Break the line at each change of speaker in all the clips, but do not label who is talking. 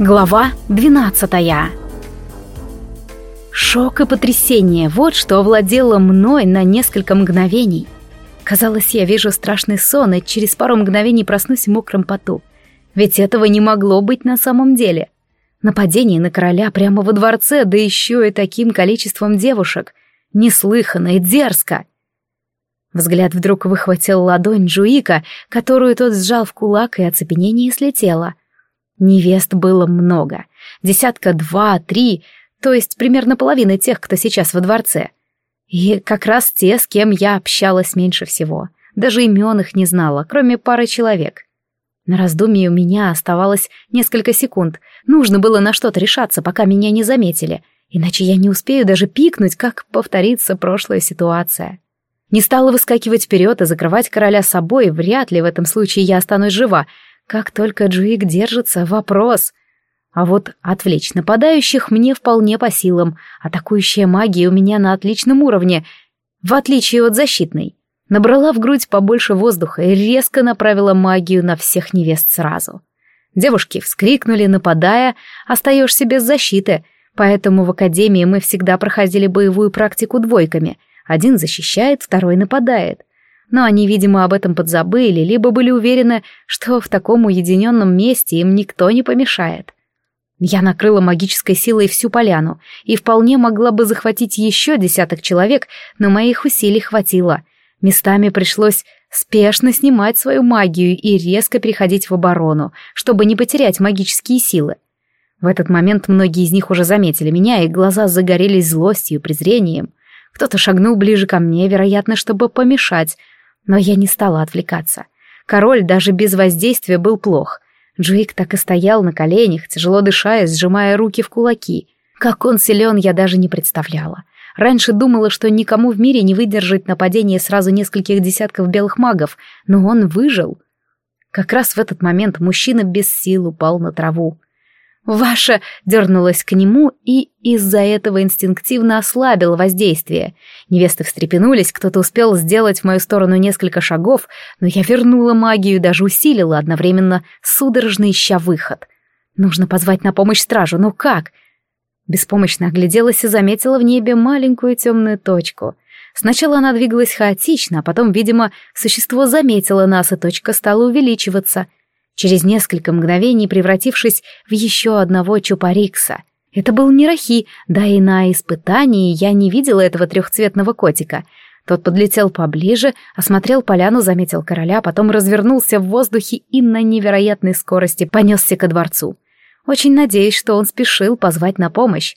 Глава 12 Шок и потрясение — вот что овладело мной на несколько мгновений. Казалось, я вижу страшный сон, и через пару мгновений проснусь в мокром поту. Ведь этого не могло быть на самом деле. Нападение на короля прямо во дворце, да еще и таким количеством девушек. Неслыханно и дерзко. Взгляд вдруг выхватил ладонь Джуика, которую тот сжал в кулак, и оцепенение слетело — Невест было много. Десятка два, три, то есть примерно половина тех, кто сейчас во дворце. И как раз те, с кем я общалась меньше всего. Даже имен их не знала, кроме пары человек. На раздумье у меня оставалось несколько секунд. Нужно было на что-то решаться, пока меня не заметили. Иначе я не успею даже пикнуть, как повторится прошлая ситуация. Не стала выскакивать вперед и закрывать короля собой, вряд ли в этом случае я останусь жива, как только Джуик держится, вопрос. А вот отвлечь нападающих мне вполне по силам. Атакующая магия у меня на отличном уровне, в отличие от защитной. Набрала в грудь побольше воздуха и резко направила магию на всех невест сразу. Девушки вскрикнули, нападая, остаешься без защиты, поэтому в академии мы всегда проходили боевую практику двойками. Один защищает, второй нападает но они, видимо, об этом подзабыли, либо были уверены, что в таком уединенном месте им никто не помешает. Я накрыла магической силой всю поляну и вполне могла бы захватить еще десяток человек, но моих усилий хватило. Местами пришлось спешно снимать свою магию и резко переходить в оборону, чтобы не потерять магические силы. В этот момент многие из них уже заметили меня, и глаза загорелись злостью и презрением. Кто-то шагнул ближе ко мне, вероятно, чтобы помешать, но я не стала отвлекаться. Король даже без воздействия был плох. Джуик так и стоял на коленях, тяжело дыша сжимая руки в кулаки. Как он силен, я даже не представляла. Раньше думала, что никому в мире не выдержать нападение сразу нескольких десятков белых магов, но он выжил. Как раз в этот момент мужчина без сил упал на траву. Ваша дернулась к нему и из-за этого инстинктивно ослабила воздействие. Невесты встрепенулись, кто-то успел сделать в мою сторону несколько шагов, но я вернула магию и даже усилила, одновременно судорожно ища выход. Нужно позвать на помощь стражу, но как? Беспомощно огляделась и заметила в небе маленькую темную точку. Сначала она двигалась хаотично, а потом, видимо, существо заметило нас, и точка стала увеличиваться — через несколько мгновений превратившись в еще одного чупарикса. Это был не Рахи, да и на испытании я не видела этого трехцветного котика. Тот подлетел поближе, осмотрел поляну, заметил короля, потом развернулся в воздухе и на невероятной скорости понесся ко дворцу. Очень надеюсь, что он спешил позвать на помощь.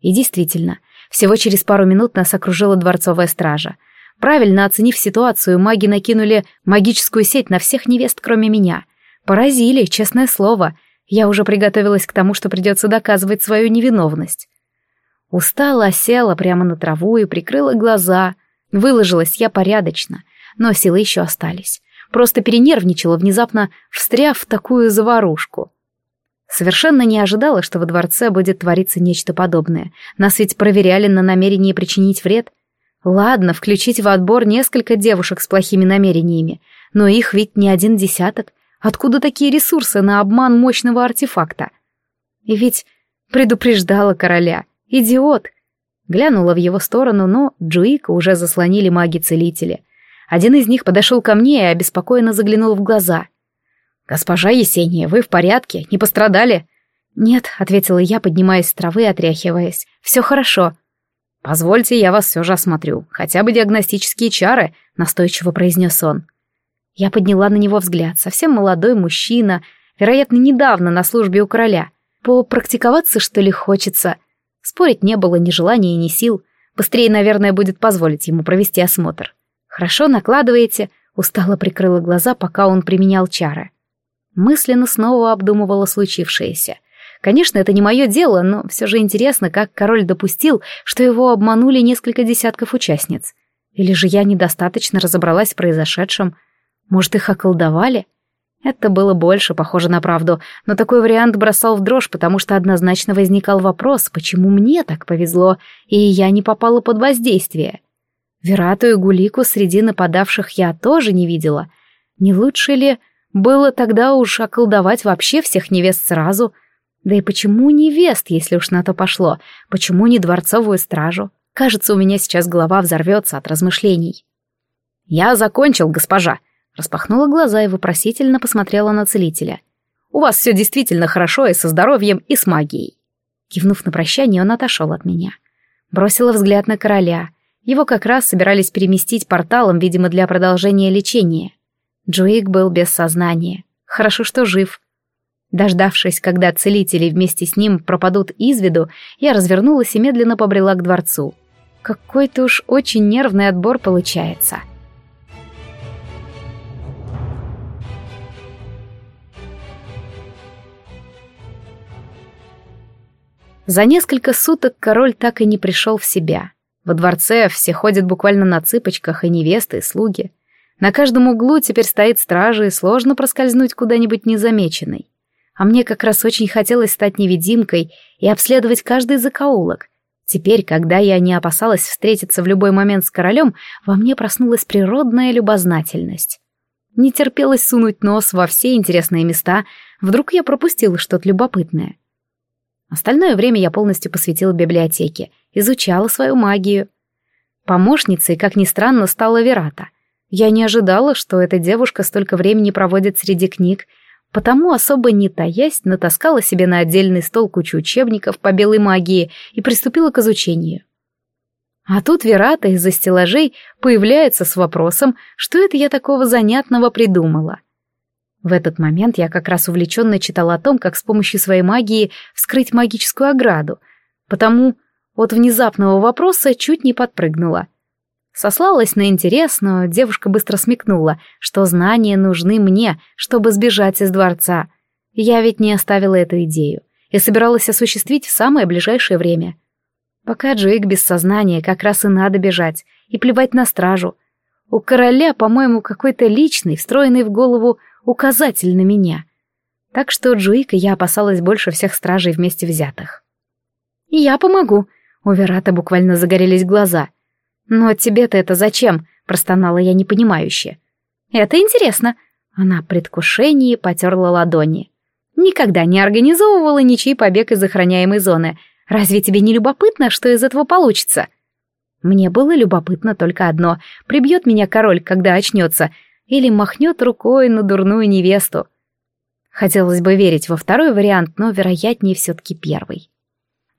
И действительно, всего через пару минут нас окружила дворцовая стража. Правильно оценив ситуацию, маги накинули магическую сеть на всех невест, кроме меня — Поразили, честное слово. Я уже приготовилась к тому, что придется доказывать свою невиновность. Устала, села прямо на траву и прикрыла глаза. Выложилась я порядочно, но силы еще остались. Просто перенервничала, внезапно встряв в такую заварушку. Совершенно не ожидала, что во дворце будет твориться нечто подобное. Нас ведь проверяли на намерение причинить вред. Ладно, включить в отбор несколько девушек с плохими намерениями, но их ведь не один десяток. Откуда такие ресурсы на обман мощного артефакта? И ведь предупреждала короля. Идиот! Глянула в его сторону, но Джуика уже заслонили маги-целители. Один из них подошел ко мне и обеспокоенно заглянул в глаза. «Госпожа Есения, вы в порядке? Не пострадали?» «Нет», — ответила я, поднимаясь с травы отряхиваясь. «Все хорошо». «Позвольте, я вас все же осмотрю. Хотя бы диагностические чары», — настойчиво произнес он. Я подняла на него взгляд. Совсем молодой мужчина, вероятно, недавно на службе у короля. Попрактиковаться, что ли, хочется? Спорить не было ни желания, ни сил. Быстрее, наверное, будет позволить ему провести осмотр. «Хорошо, накладываете», — устало прикрыла глаза, пока он применял чары. Мысленно снова обдумывала случившееся. Конечно, это не мое дело, но все же интересно, как король допустил, что его обманули несколько десятков участниц. Или же я недостаточно разобралась в произошедшем, может, их околдовали? Это было больше похоже на правду, но такой вариант бросал в дрожь, потому что однозначно возникал вопрос, почему мне так повезло, и я не попала под воздействие. Верату и Гулику среди нападавших я тоже не видела. Не лучше ли было тогда уж околдовать вообще всех невест сразу? Да и почему невест, если уж на то пошло? Почему не дворцовую стражу? Кажется, у меня сейчас голова взорвется от размышлений. «Я закончил, госпожа», — распахнула глаза и вопросительно посмотрела на целителя. «У вас все действительно хорошо и со здоровьем, и с магией». Кивнув на прощание, он отошел от меня. Бросила взгляд на короля. Его как раз собирались переместить порталом, видимо, для продолжения лечения. Джуик был без сознания. Хорошо, что жив. Дождавшись, когда целители вместе с ним пропадут из виду, я развернулась и медленно побрела к дворцу. Какой-то уж очень нервный отбор получается. За несколько суток король так и не пришел в себя. Во дворце все ходят буквально на цыпочках, и невесты, и слуги. На каждом углу теперь стоит стража, и сложно проскользнуть куда-нибудь незамеченной. А мне как раз очень хотелось стать невидимкой и обследовать каждый закоулок. Теперь, когда я не опасалась встретиться в любой момент с королем, во мне проснулась природная любознательность. Не терпелось сунуть нос во все интересные места, вдруг я пропустила что-то любопытное. Остальное время я полностью посвятила библиотеке, изучала свою магию. Помощницей, как ни странно, стала Верата. Я не ожидала, что эта девушка столько времени проводит среди книг, потому особо не таясь, натаскала себе на отдельный стол кучу учебников по белой магии и приступила к изучению. А тут Верата из-за стеллажей появляется с вопросом, что это я такого занятного придумала. В этот момент я как раз увлеченно читала о том, как с помощью своей магии вскрыть магическую ограду, потому от внезапного вопроса чуть не подпрыгнула — Сослалась на интерес, но девушка быстро смекнула, что знания нужны мне, чтобы сбежать из дворца. Я ведь не оставила эту идею и собиралась осуществить в самое ближайшее время. Пока Джейк без сознания, как раз и надо бежать, и плевать на стражу. У короля, по-моему, какой-то личный, встроенный в голову указатель на меня. Так что Джуика я опасалась больше всех стражей вместе взятых. «Я помогу», — у Верата буквально загорелись глаза — «Но тебе-то это зачем?» — простонала я непонимающе. «Это интересно». Она в предвкушении потерла ладони. «Никогда не организовывала ничей побег из охраняемой зоны. Разве тебе не любопытно, что из этого получится?» Мне было любопытно только одно — прибьет меня король, когда очнется, или махнет рукой на дурную невесту. Хотелось бы верить во второй вариант, но вероятнее все-таки первый.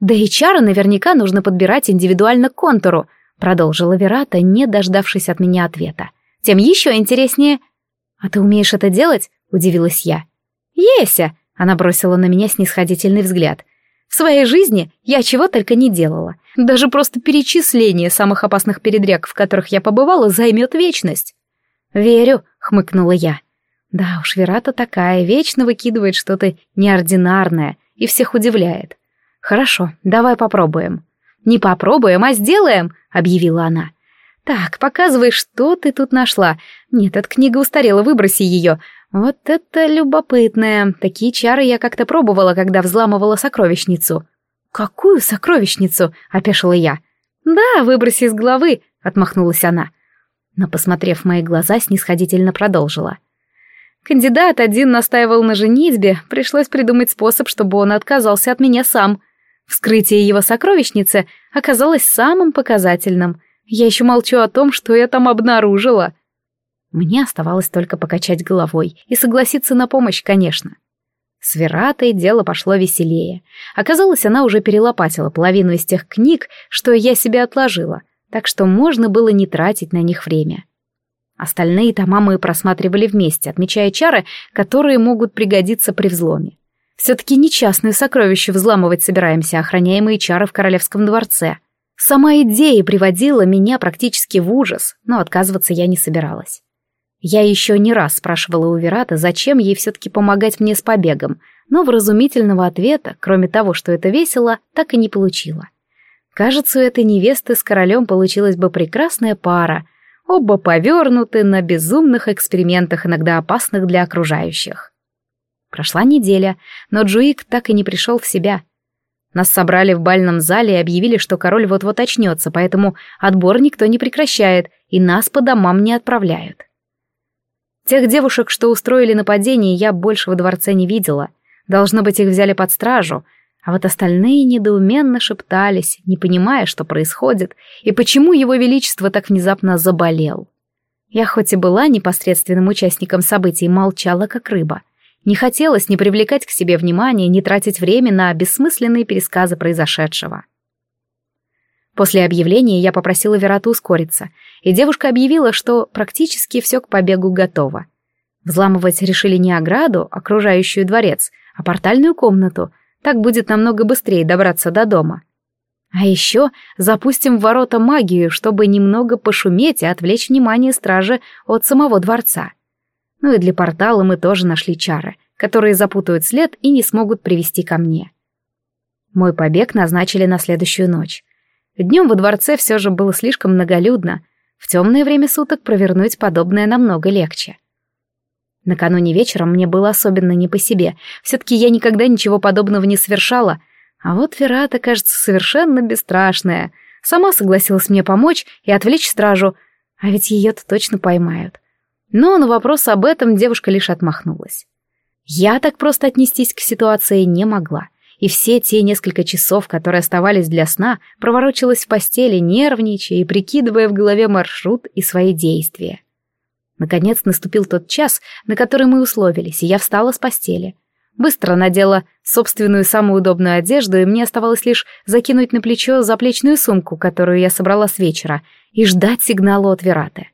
Да и чары наверняка нужно подбирать индивидуально к контуру, Продолжила Верата, не дождавшись от меня ответа. «Тем еще интереснее». «А ты умеешь это делать?» — удивилась я. «Еся!» — она бросила на меня снисходительный взгляд. «В своей жизни я чего только не делала. Даже просто перечисление самых опасных передряг, в которых я побывала, займет вечность». «Верю», — хмыкнула я. «Да уж, Верата такая, вечно выкидывает что-то неординарное и всех удивляет. Хорошо, давай попробуем». «Не попробуем, а сделаем», — объявила она. «Так, показывай, что ты тут нашла. Нет, эта книга устарела, выброси ее. Вот это любопытное. Такие чары я как-то пробовала, когда взламывала сокровищницу». «Какую сокровищницу?» — опешила я. «Да, выброси из головы», — отмахнулась она. Но, посмотрев в мои глаза, снисходительно продолжила. Кандидат один настаивал на женитьбе, пришлось придумать способ, чтобы он отказался от меня сам. Вскрытие его сокровищницы оказалось самым показательным. Я еще молчу о том, что я там обнаружила. Мне оставалось только покачать головой и согласиться на помощь, конечно. С Вератой дело пошло веселее. Оказалось, она уже перелопатила половину из тех книг, что я себе отложила, так что можно было не тратить на них время. Остальные тома мы просматривали вместе, отмечая чары, которые могут пригодиться при взломе. Все-таки не частные сокровища взламывать собираемся, охраняемые чары в королевском дворце. Сама идея приводила меня практически в ужас, но отказываться я не собиралась. Я еще не раз спрашивала у Верата, зачем ей все-таки помогать мне с побегом, но вразумительного ответа, кроме того, что это весело, так и не получила. Кажется, у этой невесты с королем получилась бы прекрасная пара, оба повернуты на безумных экспериментах, иногда опасных для окружающих. Прошла неделя, но Джуик так и не пришел в себя. Нас собрали в бальном зале и объявили, что король вот-вот очнется, поэтому отбор никто не прекращает, и нас по домам не отправляют. Тех девушек, что устроили нападение, я больше во дворце не видела. Должно быть, их взяли под стражу, а вот остальные недоуменно шептались, не понимая, что происходит и почему его величество так внезапно заболел. Я хоть и была непосредственным участником событий, молчала как рыба. Не хотелось ни привлекать к себе внимания, ни тратить время на бессмысленные пересказы произошедшего. После объявления я попросила Верату ускориться, и девушка объявила, что практически все к побегу готово. Взламывать решили не ограду, окружающую дворец, а портальную комнату, так будет намного быстрее добраться до дома. А еще запустим в ворота магию, чтобы немного пошуметь и отвлечь внимание стражи от самого дворца. Ну и для портала мы тоже нашли чары, которые запутают след и не смогут привести ко мне. Мой побег назначили на следующую ночь. Днем во дворце все же было слишком многолюдно. В темное время суток провернуть подобное намного легче. Накануне вечером мне было особенно не по себе. Все-таки я никогда ничего подобного не совершала. А вот Верата, кажется, совершенно бесстрашная. Сама согласилась мне помочь и отвлечь стражу. А ведь ее-то точно поймают. Но на вопрос об этом девушка лишь отмахнулась. Я так просто отнестись к ситуации не могла. И все те несколько часов, которые оставались для сна, проворочилась в постели, нервничая и прикидывая в голове маршрут и свои действия. Наконец наступил тот час, на который мы условились, и я встала с постели. Быстро надела собственную самую удобную одежду, и мне оставалось лишь закинуть на плечо заплечную сумку, которую я собрала с вечера, и ждать сигнала от Вераты.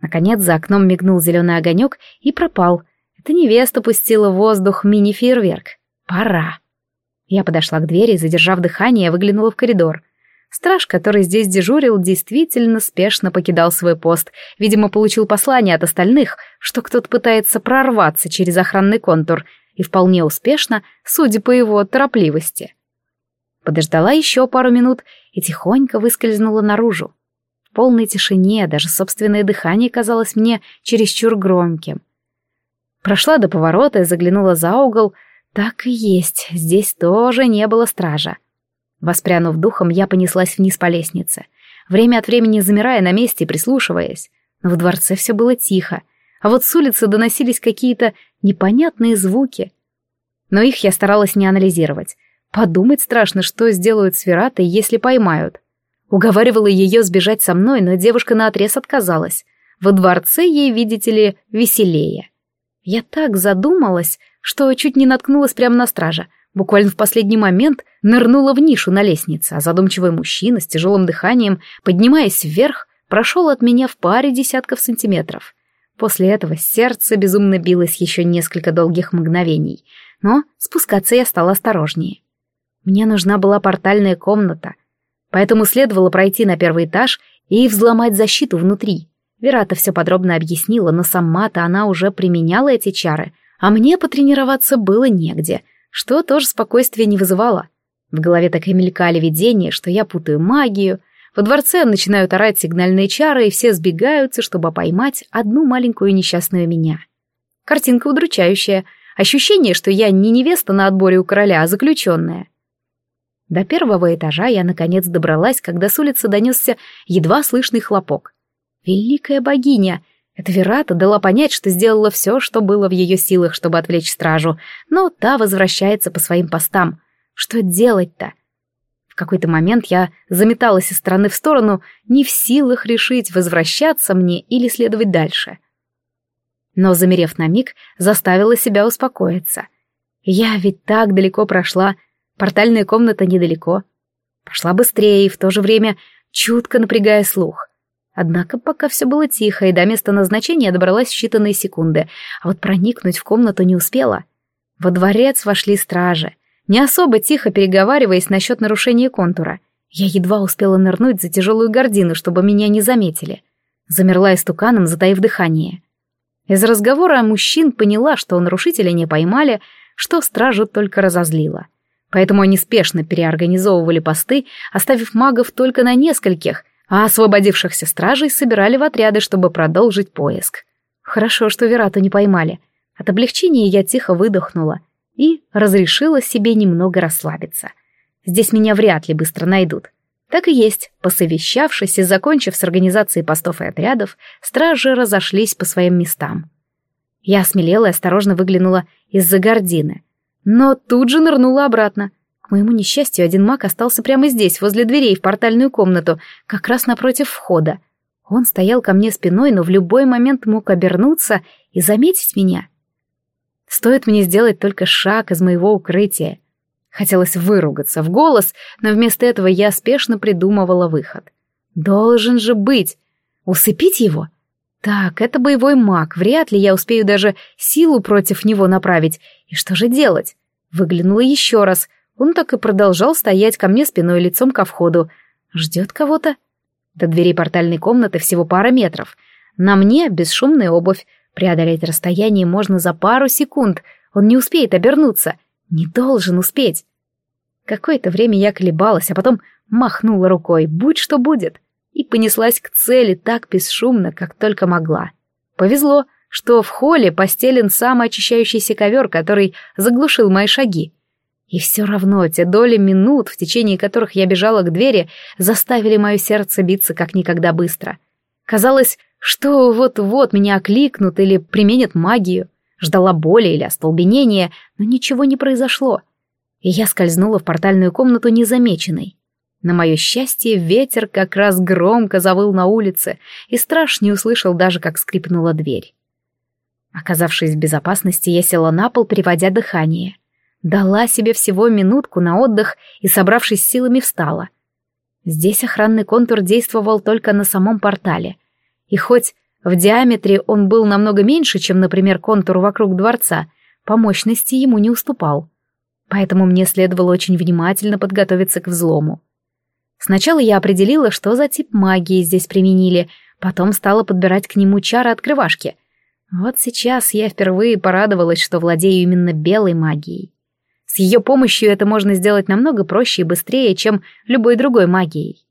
Наконец за окном мигнул зеленый огонек и пропал. Это невеста пустила в воздух мини-фейерверк. Пора. Я подошла к двери, задержав дыхание, выглянула в коридор. Страж, который здесь дежурил, действительно спешно покидал свой пост. Видимо, получил послание от остальных, что кто-то пытается прорваться через охранный контур, и вполне успешно, судя по его торопливости. Подождала еще пару минут и тихонько выскользнула наружу. В полной тишине даже собственное дыхание казалось мне чересчур громким. Прошла до поворота и заглянула за угол. Так и есть, здесь тоже не было стража. Воспрянув духом, я понеслась вниз по лестнице, время от времени замирая на месте и прислушиваясь. Но в дворце все было тихо, а вот с улицы доносились какие-то непонятные звуки. Но их я старалась не анализировать. Подумать страшно, что сделают с Вератой, если поймают. Уговаривала ее сбежать со мной, но девушка наотрез отказалась. Во дворце ей, видите ли, веселее. Я так задумалась, что чуть не наткнулась прямо на стража, Буквально в последний момент нырнула в нишу на лестнице, а задумчивый мужчина с тяжелым дыханием, поднимаясь вверх, прошел от меня в паре десятков сантиметров. После этого сердце безумно билось еще несколько долгих мгновений, но спускаться я стала осторожнее. Мне нужна была портальная комната, поэтому следовало пройти на первый этаж и взломать защиту внутри. Верата все подробно объяснила, но сама-то она уже применяла эти чары, а мне потренироваться было негде — что тоже спокойствия не вызывало. В голове так и мелькали видения, что я путаю магию. Во дворце начинают орать сигнальные чары, и все сбегаются, чтобы поймать одну маленькую несчастную меня. Картинка удручающая. Ощущение, что я не невеста на отборе у короля, а заключенная. До первого этажа я наконец добралась, когда с улицы донесся едва слышный хлопок. «Великая богиня!» Эта Верата дала понять, что сделала все, что было в ее силах, чтобы отвлечь стражу, но та возвращается по своим постам. Что делать-то? В какой-то момент я заметалась из стороны в сторону, не в силах решить, возвращаться мне или следовать дальше. Но, замерев на миг, заставила себя успокоиться. Я ведь так далеко прошла, портальная комната недалеко. Пошла быстрее и в то же время чутко напрягая слух — Однако пока все было тихо, и до места назначения добралась в считанные секунды, а вот проникнуть в комнату не успела. Во дворец вошли стражи, не особо тихо переговариваясь насчет нарушения контура. Я едва успела нырнуть за тяжелую гордину, чтобы меня не заметили. Замерла истуканом, затаив дыхание. Из разговора мужчин поняла, что нарушителя не поймали, что стражу только разозлило. Поэтому они спешно переорганизовывали посты, оставив магов только на нескольких — а освободившихся стражей собирали в отряды, чтобы продолжить поиск. Хорошо, что Верату не поймали. От облегчения я тихо выдохнула и разрешила себе немного расслабиться. Здесь меня вряд ли быстро найдут. Так и есть, посовещавшись и закончив с организацией постов и отрядов, стражи разошлись по своим местам. Я осмелела и осторожно выглянула из-за гордины. но тут же нырнула обратно. К моему несчастью, один маг остался прямо здесь, возле дверей в портальную комнату, как раз напротив входа. Он стоял ко мне спиной, но в любой момент мог обернуться и заметить меня. Стоит мне сделать только шаг из моего укрытия. Хотелось выругаться в голос, но вместо этого я спешно придумывала выход. Должен же быть. Усыпить его? Так, это боевой маг, вряд ли я успею даже силу против него направить. И что же делать? Выглянула еще раз. Он так и продолжал стоять ко мне спиной лицом ко входу. Ждет кого-то? До двери портальной комнаты всего пара метров. На мне бесшумная обувь. Преодолеть расстояние можно за пару секунд. Он не успеет обернуться. Не должен успеть. Какое-то время я колебалась, а потом махнула рукой, будь что будет, и понеслась к цели так бесшумно, как только могла. Повезло, что в холле постелен самый очищающийся ковер, который заглушил мои шаги. И все равно те доли минут, в течение которых я бежала к двери, заставили мое сердце биться как никогда быстро. Казалось, что вот-вот меня окликнут или применят магию. Ждала боли или остолбенения, но ничего не произошло. И я скользнула в портальную комнату незамеченной. На мое счастье, ветер как раз громко завыл на улице, и страж не услышал даже, как скрипнула дверь. Оказавшись в безопасности, я села на пол, переводя дыхание. Дала себе всего минутку на отдых и, собравшись силами, встала. Здесь охранный контур действовал только на самом портале. И хоть в диаметре он был намного меньше, чем, например, контур вокруг дворца, по мощности ему не уступал. Поэтому мне следовало очень внимательно подготовиться к взлому. Сначала я определила, что за тип магии здесь применили, потом стала подбирать к нему чары открывашки. Вот сейчас я впервые порадовалась, что владею именно белой магией. С ее помощью это можно сделать намного проще и быстрее, чем любой другой магией.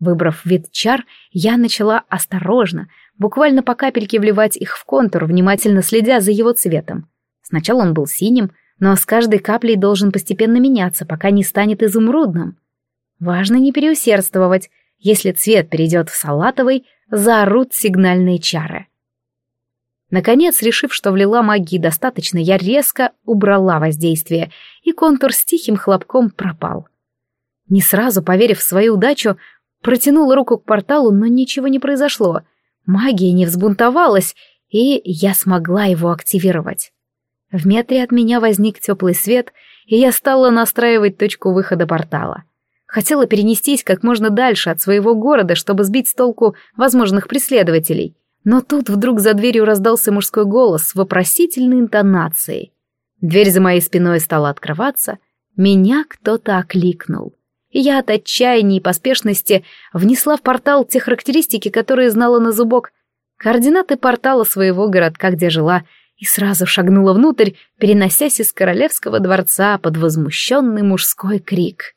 Выбрав вид чар, я начала осторожно, буквально по капельке вливать их в контур, внимательно следя за его цветом. Сначала он был синим, но с каждой каплей должен постепенно меняться, пока не станет изумрудным. Важно не переусердствовать. Если цвет перейдет в салатовый, заорут сигнальные чары. Наконец, решив, что влила магии достаточно, я резко убрала воздействие, и контур с тихим хлопком пропал. Не сразу, поверив в свою удачу, протянула руку к порталу, но ничего не произошло. Магия не взбунтовалась, и я смогла его активировать. В метре от меня возник теплый свет, и я стала настраивать точку выхода портала. Хотела перенестись как можно дальше от своего города, чтобы сбить с толку возможных преследователей — но тут вдруг за дверью раздался мужской голос с вопросительной интонацией. Дверь за моей спиной стала открываться, меня кто-то окликнул. И я от отчаяния и поспешности внесла в портал те характеристики, которые знала на зубок, координаты портала своего городка, где жила, и сразу шагнула внутрь, переносясь из королевского дворца под возмущенный мужской крик.